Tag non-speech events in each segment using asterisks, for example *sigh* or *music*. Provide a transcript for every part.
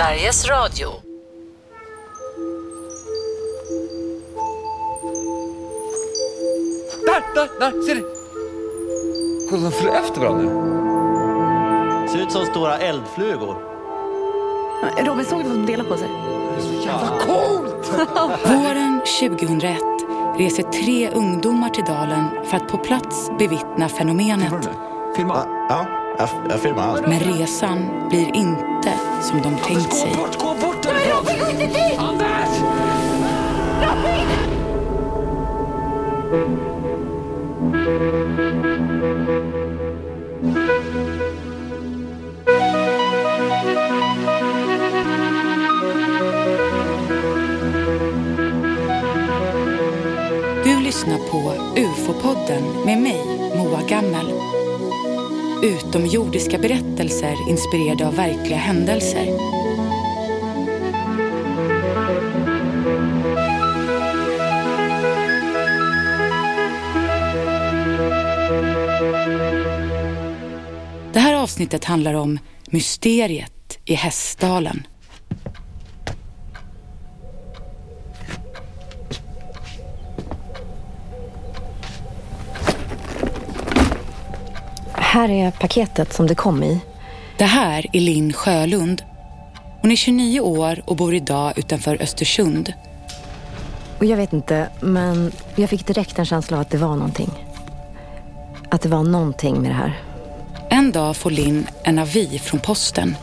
Sveriges Radio. Där, där, där, ser du? Kolla, de följer efter varandra. Ser ut som stora eldflugor. Robin, såg du vad de delar på sig? Coolt! *laughs* Våren 2001 reser tre ungdomar till dalen för att på plats bevittna fenomenet. Filma. Ja, jag, jag filmar allt. Men resan blir inte som de tänkt sig. Gå bort, gå bort därifrån! Anders! Du lyssnar på UFO-podden med mig, Moa Gammel. Utomjordiska berättelser inspirerade av verkliga händelser. Det här avsnittet handlar om mysteriet i Hästdalen. Här är paketet som det kom i. Det här är Linn Sjölund. Hon är 29 år och bor idag utanför Östersund. Och jag vet inte, men jag fick direkt en känsla av att det var någonting. Att det var någonting med det här. En dag får Linn en avi från posten.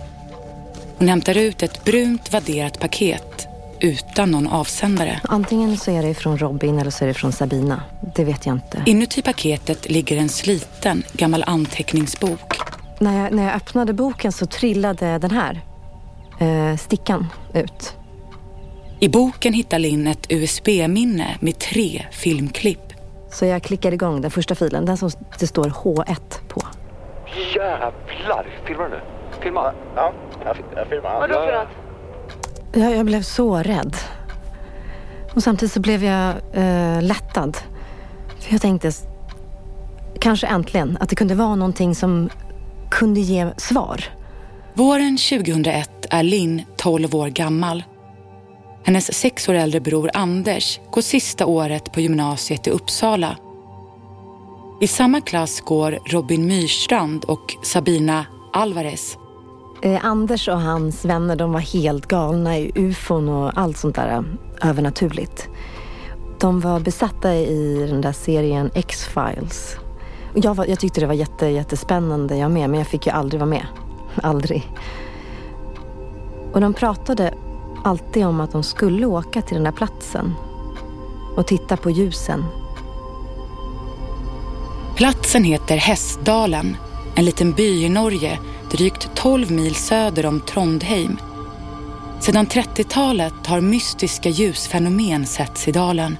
Hon hämtar ut ett brunt vadderat paket utan någon avsändare. Antingen så är det från Robin eller så är det från Sabina. Det vet jag inte. Inuti paketet ligger en sliten gammal anteckningsbok. När jag, när jag öppnade boken så trillade den här eh, stickan ut. I boken hittar Linn ett USB-minne med tre filmklipp. Så jag klickade igång den första filen, den som det står H1 på. Jävlar! Filmar du nu? Filma. Ja, jag, jag filmar allt. för något? Jag, jag blev så rädd. Och samtidigt så blev jag eh, lättad. För jag tänkte, kanske äntligen, att det kunde vara någonting som kunde ge svar. Våren 2001 är Linn 12 år gammal. Hennes sex år äldre bror Anders går sista året på gymnasiet i Uppsala. I samma klass går Robin Myrstrand och Sabina Alvarez. Eh, Anders och hans vänner de var helt galna i ufon och allt sånt där eh, övernaturligt. De var besatta i den där serien X-Files. Jag, var, jag tyckte det var jätte, jättespännande jag med, men jag fick ju aldrig vara med. *laughs* Aldrig. Och de pratade alltid om att de skulle åka till den där platsen och titta på ljusen. Platsen heter Hästdalen, en liten by i Norge drygt 12 mil söder om Trondheim. Sedan 30-talet har mystiska ljusfenomen setts i dalen.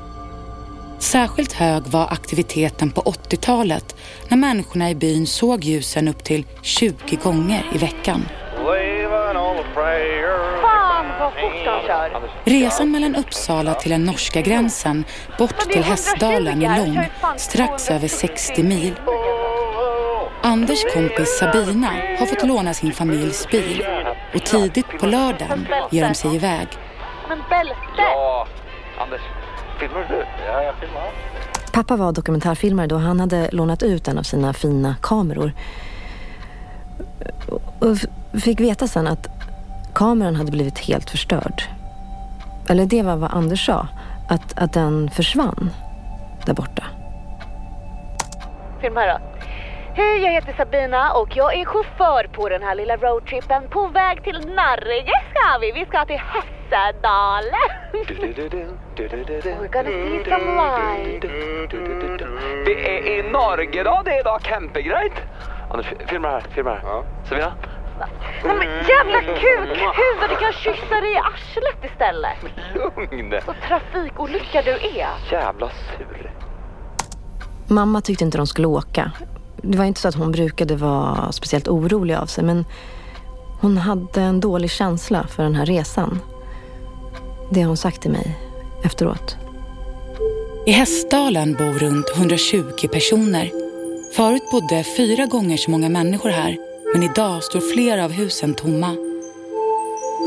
Särskilt hög var aktiviteten på 80-talet när människorna i byn såg ljusen upp till 20 gånger i veckan. Resan mellan Uppsala till den norska gränsen bort till Hästdalen är lång, strax över 60 mil. Anders kompis Sabina har fått låna sin familjs bil och tidigt på lördagen ger de sig iväg. Men bälte! Ja, Anders. Filmar du? Ja, jag filmar. Pappa var dokumentärfilmare då. Han hade lånat ut en av sina fina kameror. Och fick veta sen att kameran hade blivit helt förstörd. Eller det var vad Anders sa. Att, att den försvann där borta. Filma då. Hej, jag heter Sabina och jag är chaufför på den här lilla roadtrippen på väg till Narrige ska vi. Vi ska till Hästedalen. We're gonna see some light. Det är i Norge då, det är då campinggrejt. Anders, filma här, filma här. Ja. Sabina? Nej men jävla kukhuvud, du kan kyssa dig i arslet istället. Lugn! Så trafikolycka du är. Jävla sur. Mamma tyckte inte de skulle åka. Det var inte så att hon brukade vara speciellt orolig av sig men hon hade en dålig känsla för den här resan. Det har hon sagt till mig efteråt. I Hästdalen bor runt 120 personer. Förut bodde fyra gånger så många människor här, men idag står flera av husen tomma.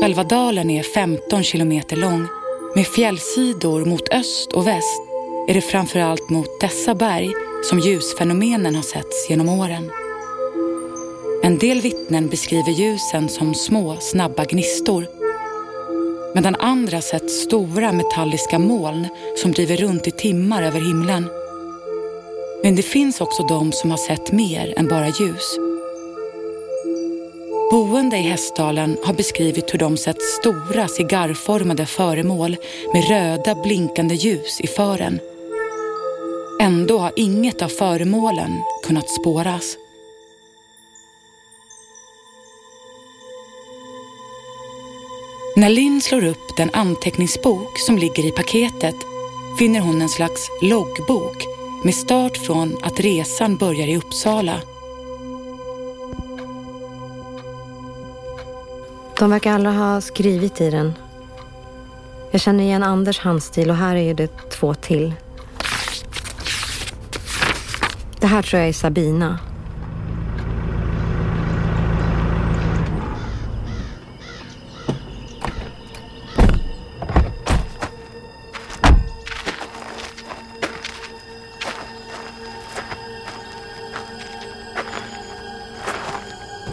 Själva dalen är 15 kilometer lång. Med fjällsidor mot öst och väst är det framförallt mot dessa berg som ljusfenomenen har setts genom åren. En del vittnen beskriver ljusen som små, snabba gnistor medan andra sett stora metalliska moln som driver runt i timmar över himlen. Men det finns också de som har sett mer än bara ljus. Boende i Hästdalen har beskrivit hur de sett stora cigarrformade föremål med röda blinkande ljus i fören. Ändå har inget av föremålen kunnat spåras. När Linn slår upp den anteckningsbok som ligger i paketet finner hon en slags loggbok med start från att resan börjar i Uppsala. De verkar alla ha skrivit i den. Jag känner igen Anders handstil och här är det två till. Det här tror jag är Sabina.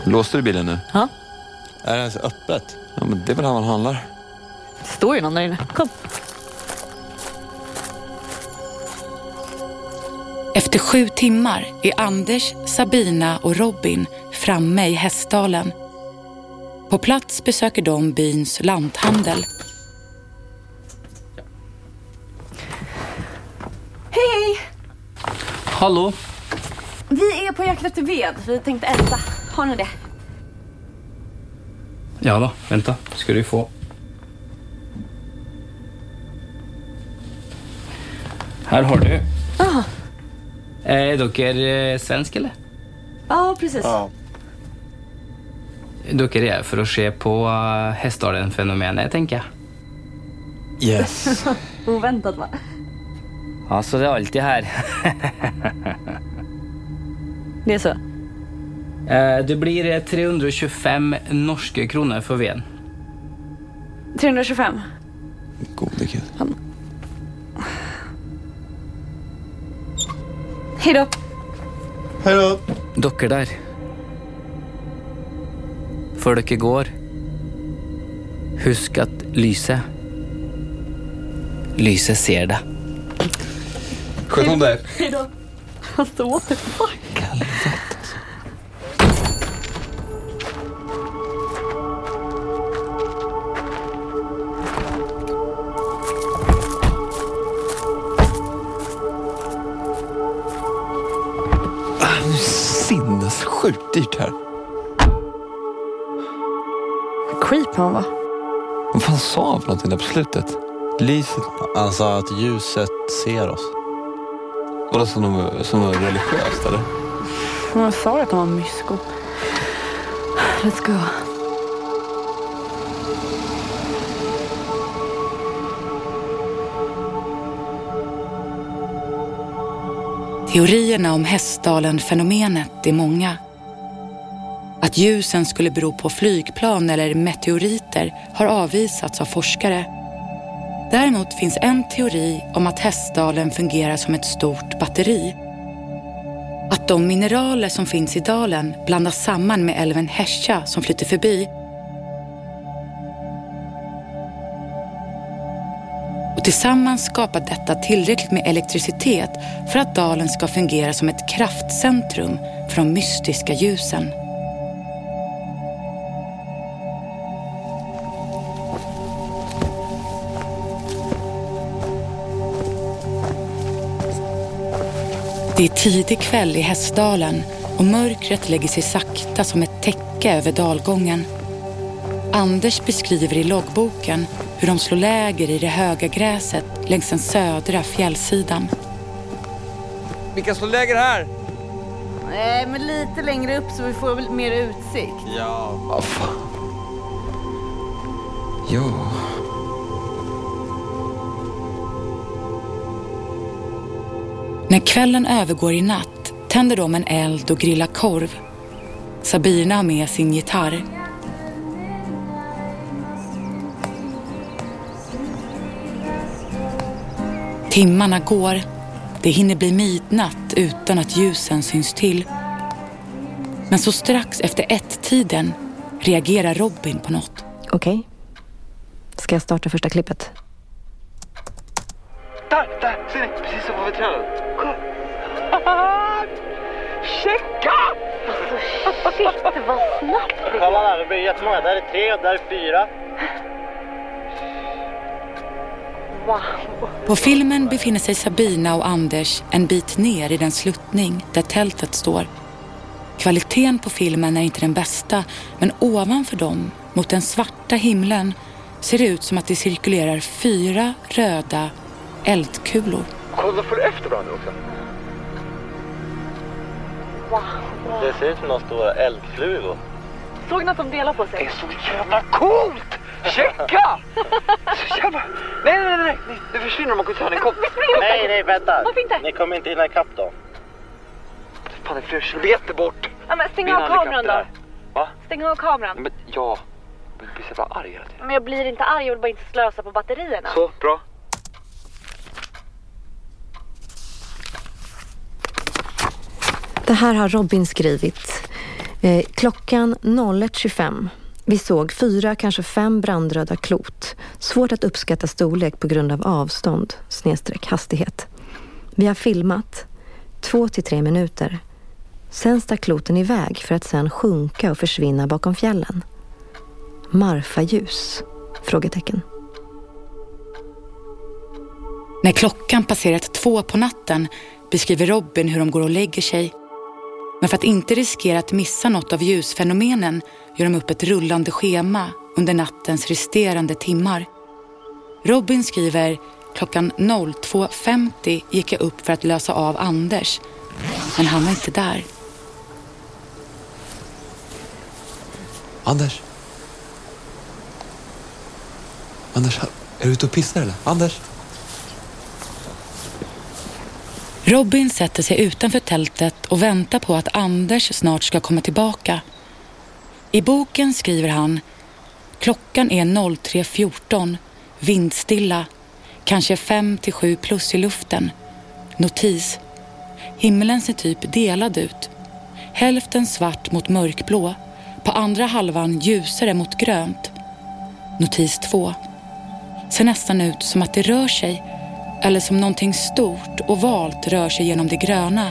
Låste du bilen nu? Ja, Är det ens öppet? Ja, men det är väl här man handlar. det står ju någon där inne. Kom. Efter sju timmar är Anders, Sabina och Robin framme i Hästdalen. På plats besöker de byns lanthandel. Hej, hej! Hallå? Vi är på jakt efter ved. Vi tänkte elda. Har ni det? Ja då, vänta. Ska du få. Här har du. Aha. Är dere eh, svensk, eller? Ja, precis. Ja. Dere är för att se på uh, Hästdalen-fenomenet, tänker jag. Yes. *laughs* Oväntat va? Ja, så det är alltid här. *laughs* Det är så? Eh, Det blir eh, 325 norska kronor för veden. 325. Gode gud. Hej då. Hej då. Dere der. Før dere går, husk at lyset Lyset ser deg. Sköt om dig. Hej då. Alltså what the fuck? Dyrt här. Creep han va? Vad fan sa han för någonting där på slutet? Lyset. Han sa att ljuset ser oss. Var det som något, som något religiöst eller? Jag sa att han var mysko. Let's go. Teorierna om Hästdalen-fenomenet är många. Att ljusen skulle bero på flygplan eller meteoriter har avvisats av forskare. Däremot finns en teori om att Hästdalen fungerar som ett stort batteri. Att de mineraler som finns i dalen blandas samman med älven Hesha som flyter förbi och tillsammans skapar detta tillräckligt med elektricitet för att dalen ska fungera som ett kraftcentrum för de mystiska ljusen. Tidig kväll i Hästdalen och mörkret lägger sig sakta som ett täcke över dalgången. Anders beskriver i loggboken hur de slår läger i det höga gräset längs den södra fjällsidan. Vilka slår läger här? Nej, men lite längre upp så vi får mer utsikt. Ja. Vad fan. Ja. När kvällen övergår i natt tänder de en eld och grillar korv. Sabina har med sin gitarr. Timmarna går. Det hinner bli midnatt utan att ljusen syns till. Men så strax efter ett-tiden reagerar Robin på något. Okej. Okay. Ska jag starta första klippet? Där, där! Ser ni? precis som ovanför trädet. Checka! Alltså shit vad snabbt det Kolla där, det blir jättemånga. Där är tre, där är fyra. Wow. På filmen befinner sig Sabina och Anders en bit ner i den sluttning där tältet står. Kvaliteten på filmen är inte den bästa, men ovanför dem, mot den svarta himlen, ser det ut som att det cirkulerar fyra röda eldkulor. Kolla, du efter varandra också? wow. Det ser ut som några stora eldflugor. Såg ni att de delar på Det är sig? så jävla coolt! Checka! Så jävla... Nej, nej, nej, nej. Nu försvinner de och går till en kopp. *laughs* Nej, nej, vänta. Varför inte? Ni kommer inte hinna ikapp dem. Fan, det är flera kilometer bort. Ja, men stäng av kameran då. Va? Stäng av kameran. Men ja, men du blir så jävla arg hela tiden. Men jag blir inte arg, jag vill bara inte slösa på batterierna. Så, bra. Det här har Robin skrivit. Eh, klockan 01.25. Vi såg fyra, kanske fem brandröda klot. Svårt att uppskatta storlek på grund av avstånd, snedstreck hastighet. Vi har filmat två till tre minuter. Sen stack kloten iväg för att sen sjunka och försvinna bakom fjällen. Marfaljus? Frågetecken. När klockan passerat två på natten beskriver Robin hur de går och lägger sig. Men för att inte riskera att missa något av ljusfenomenen gör de upp ett rullande schema under nattens resterande timmar. Robin skriver klockan 02.50 gick jag upp för att lösa av Anders. Men han var inte där. Anders? Anders, är du ute och pissar eller? Anders? Robin sätter sig utanför tältet och väntar på att Anders snart ska komma tillbaka. I boken skriver han Klockan är 03.14, vindstilla, kanske 5-7 plus i luften. Notis. Himlen ser typ delad ut. Hälften svart mot mörkblå, på andra halvan ljusare mot grönt. Notis 2. Ser nästan ut som att det rör sig eller som någonting stort och valt rör sig genom det gröna.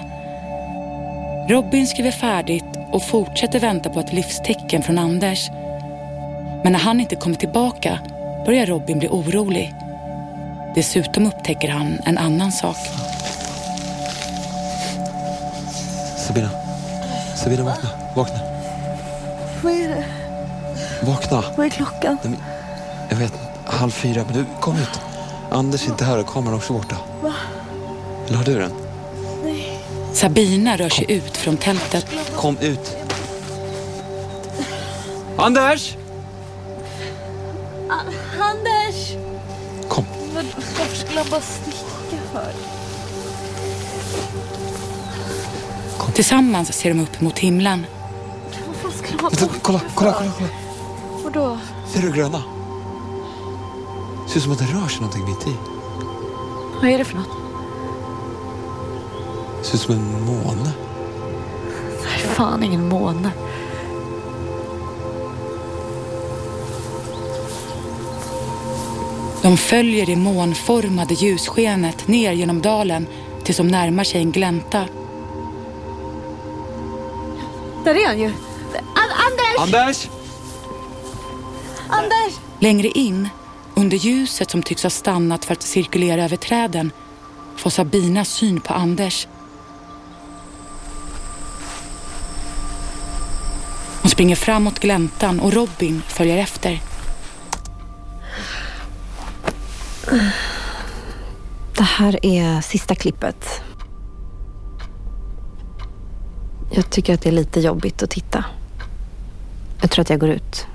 Robin skriver färdigt och fortsätter vänta på ett livstecken från Anders. Men när han inte kommer tillbaka börjar Robin bli orolig. Dessutom upptäcker han en annan sak. Sabina. Sabina, vakna. Vakna. Vad är det? Vakna. Vad är klockan? Jag vet, halv fyra. Men du, kom ut. Anders är inte här och kameran är också borta. Va? Eller har du den? Sabina rör sig ut från tältet. Kom ut. Anders! Anders! Kom. Varför skulle han bara sticka för? Tillsammans ser de upp mot himlen. Vad fan skulle han kolla, kolla, kolla, kolla. Vadå? Ser du gröna? Ser ut som att det rör sig någonting mitt i. Vad är det för något? Ser ut som en måne. Det är fan ingen måne. De följer det månformade ljusskenet ner genom dalen tills de närmar sig en glänta. Där är han ju. An- Anders! Anders! Anders! Längre in, under ljuset som tycks ha stannat för att cirkulera över träden, får Sabina syn på Anders. Hon springer fram mot gläntan och Robin följer efter. Det här är sista klippet. Jag tycker att det är lite jobbigt att titta. Jag tror att jag går ut.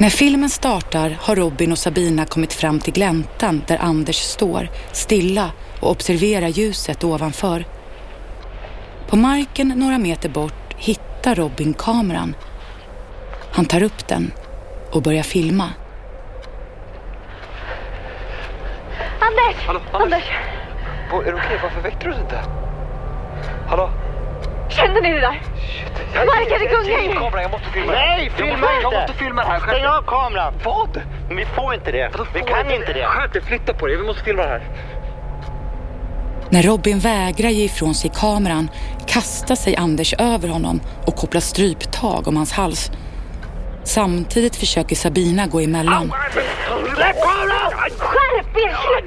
När filmen startar har Robin och Sabina kommit fram till gläntan där Anders står, stilla och observerar ljuset ovanför. På marken några meter bort hittar Robin kameran. Han tar upp den och börjar filma. Anders! Hallå, Anders? Bo, är det okej? Varför väckte du oss inte? Hallå? Kände ni det där? Marken är gungar ju. Kameran, jag måste filma. Nej, Jag filma måste- inte! Jag måste filma det här. Stäng av kameran! Vad? Vi får inte det. Vadå, Vi kan inte det. Skärp dig, flytta på dig. Vi måste filma det här. När Robin vägrar ge ifrån sig kameran kastar sig Anders över honom och kopplar stryptag om hans hals. Samtidigt försöker Sabina gå emellan. Släpp kameran! Skärp er!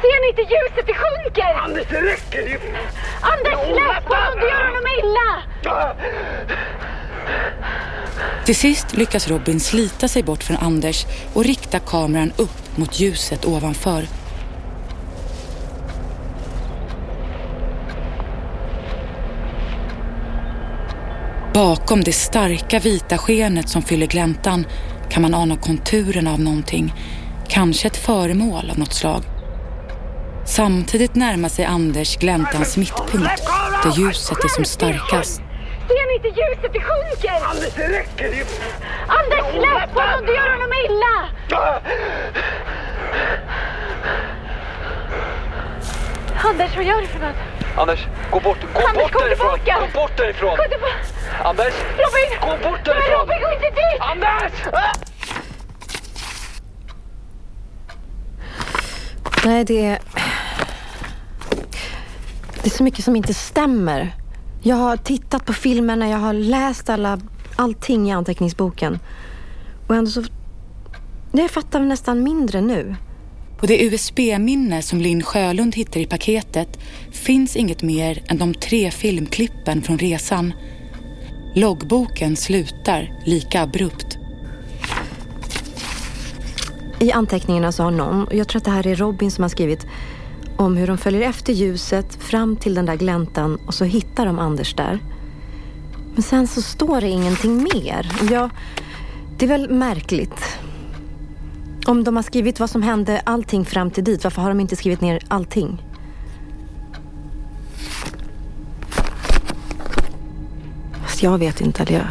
Ser ni inte ljuset? Det sjunker! Anders, det räcker ju! Anders, släpp honom! Du gör honom illa! Till sist lyckas Robin slita sig bort från Anders och rikta kameran upp mot ljuset ovanför. Bakom det starka vita skenet som fyller gläntan kan man ana konturerna av någonting. Kanske ett föremål av något slag. Samtidigt närmar sig Anders gläntans mittpunkt där ljuset är som starkast. Ser ni inte ljuset? Det sjunker! Anders, det räcker ju! Anders, släpp honom! Du gör honom illa! Anders, vad gör du för något? Anders, gå bort. Gå Anders, bort därifrån. tillbaka. Gå bort därifrån. Gå tillbaka! Anders, Robin! gå bort Nej, därifrån. Robin, gå inte dit! Anders! Nej, det är... Det är så mycket som inte stämmer. Jag har tittat på filmerna, jag har läst alla, allting i anteckningsboken. Och ändå så... Jag fattar nästan mindre nu. På det USB-minne som Linn Sjölund hittar i paketet finns inget mer än de tre filmklippen från resan. Loggboken slutar lika abrupt. I anteckningarna så har någon, och jag tror att det här är Robin som har skrivit, om hur de följer efter ljuset fram till den där gläntan och så hittar de Anders där. Men sen så står det ingenting mer. Jag, det är väl märkligt. Om de har skrivit vad som hände, allting fram till dit, varför har de inte skrivit ner allting? Fast jag vet inte, eller jag...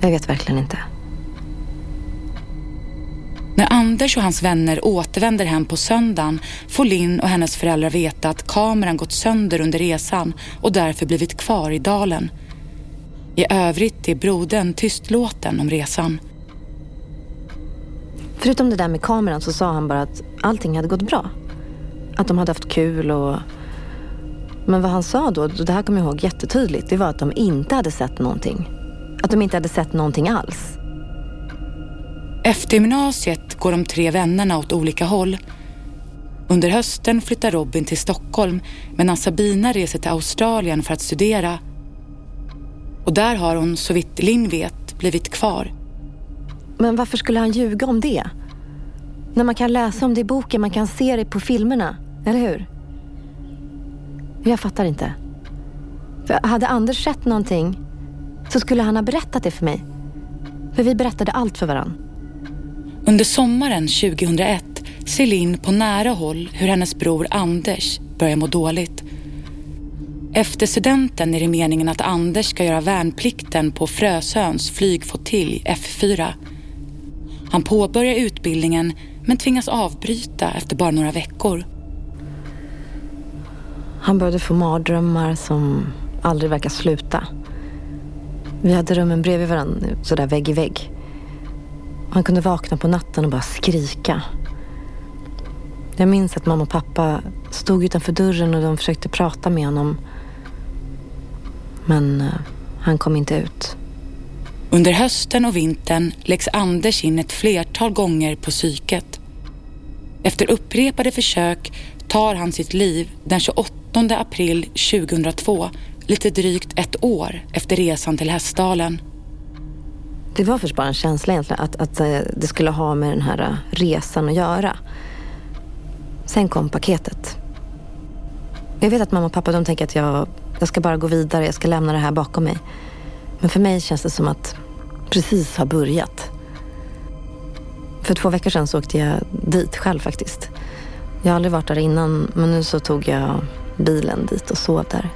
Jag vet verkligen inte. När Anders och hans vänner återvänder hem på söndagen får Linn och hennes föräldrar veta att kameran gått sönder under resan och därför blivit kvar i dalen. I övrigt är brodern tystlåten om resan. Förutom det där med kameran så sa han bara att allting hade gått bra. Att de hade haft kul och... Men vad han sa då, det här kommer jag ihåg jättetydligt, det var att de inte hade sett någonting. Att de inte hade sett någonting alls. Efter gymnasiet går de tre vännerna åt olika håll. Under hösten flyttar Robin till Stockholm medan Sabina reser till Australien för att studera. Och där har hon, så vitt Linn vet, blivit kvar. Men varför skulle han ljuga om det? När man kan läsa om det i boken, man kan se det på filmerna, eller hur? Jag fattar inte. För hade Anders sett någonting så skulle han ha berättat det för mig. För vi berättade allt för varandra. Under sommaren 2001 ser Linn på nära håll hur hennes bror Anders börjar må dåligt. Efter studenten är det meningen att Anders ska göra värnplikten på Frösöns flygflottilj F4. Han påbörjar utbildningen men tvingas avbryta efter bara några veckor. Han började få mardrömmar som aldrig verkar sluta. Vi hade rummen bredvid varandra, sådär vägg i vägg. Han kunde vakna på natten och bara skrika. Jag minns att mamma och pappa stod utanför dörren och de försökte prata med honom. Men eh, han kom inte ut. Under hösten och vintern läggs Anders in ett flertal gånger på psyket. Efter upprepade försök tar han sitt liv den 28 april 2002, lite drygt ett år efter resan till Hästdalen. Det var först bara en känsla egentligen att, att eh, det skulle ha med den här eh, resan att göra. Sen kom paketet. Jag vet att mamma och pappa de tänker att jag, jag ska bara gå vidare, jag ska lämna det här bakom mig. Men för mig känns det som att precis har börjat. För två veckor sedan så åkte jag dit själv faktiskt. Jag har aldrig varit där innan men nu så tog jag bilen dit och sov där.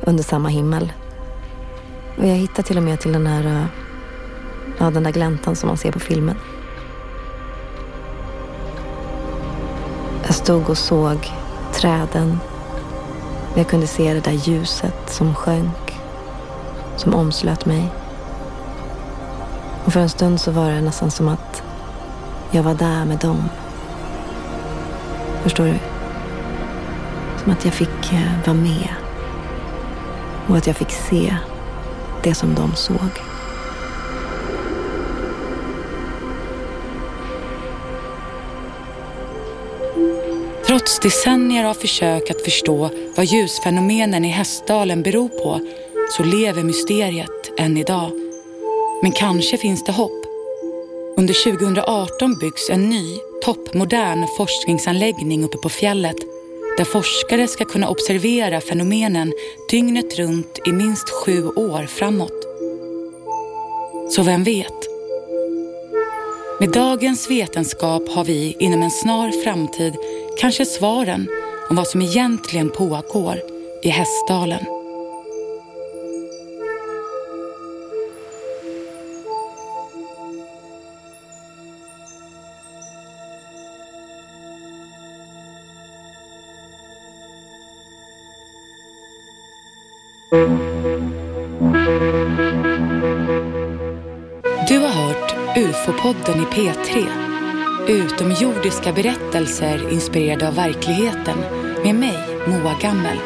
Under samma himmel. Och jag hittade till och med till den här eh, Ja, den där gläntan som man ser på filmen. Jag stod och såg träden. Jag kunde se det där ljuset som sjönk, som omslöt mig. Och för en stund så var det nästan som att jag var där med dem. Förstår du? Som att jag fick eh, vara med. Och att jag fick se det som de såg. Trots decennier av försök att förstå vad ljusfenomenen i Hästdalen beror på så lever mysteriet än idag. Men kanske finns det hopp. Under 2018 byggs en ny, toppmodern forskningsanläggning uppe på fjället där forskare ska kunna observera fenomenen dygnet runt i minst sju år framåt. Så vem vet? Med dagens vetenskap har vi inom en snar framtid kanske svaren om vad som egentligen pågår i Hästdalen. Du har hört UFO-podden i P3. Utomjordiska berättelser inspirerade av verkligheten med mig, Moa Gammel.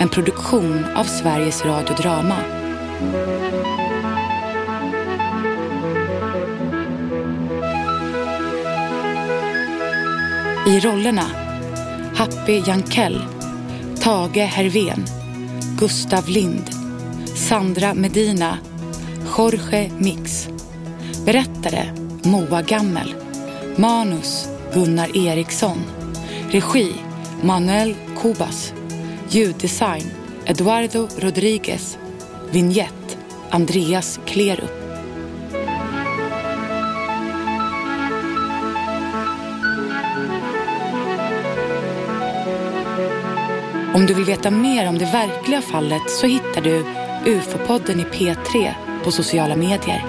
En produktion av Sveriges Radio Drama. I rollerna Happy Jankell, Tage Hervén, Gustav Lind, Sandra Medina, Jorge Mix. Berättare Moa Gammel. Manus Gunnar Eriksson. Regi Manuel Cubas. Ljuddesign Eduardo Rodriguez. Vignett Andreas Klerup. Om du vill veta mer om det verkliga fallet så hittar du UFO-podden i P3 på sociala medier.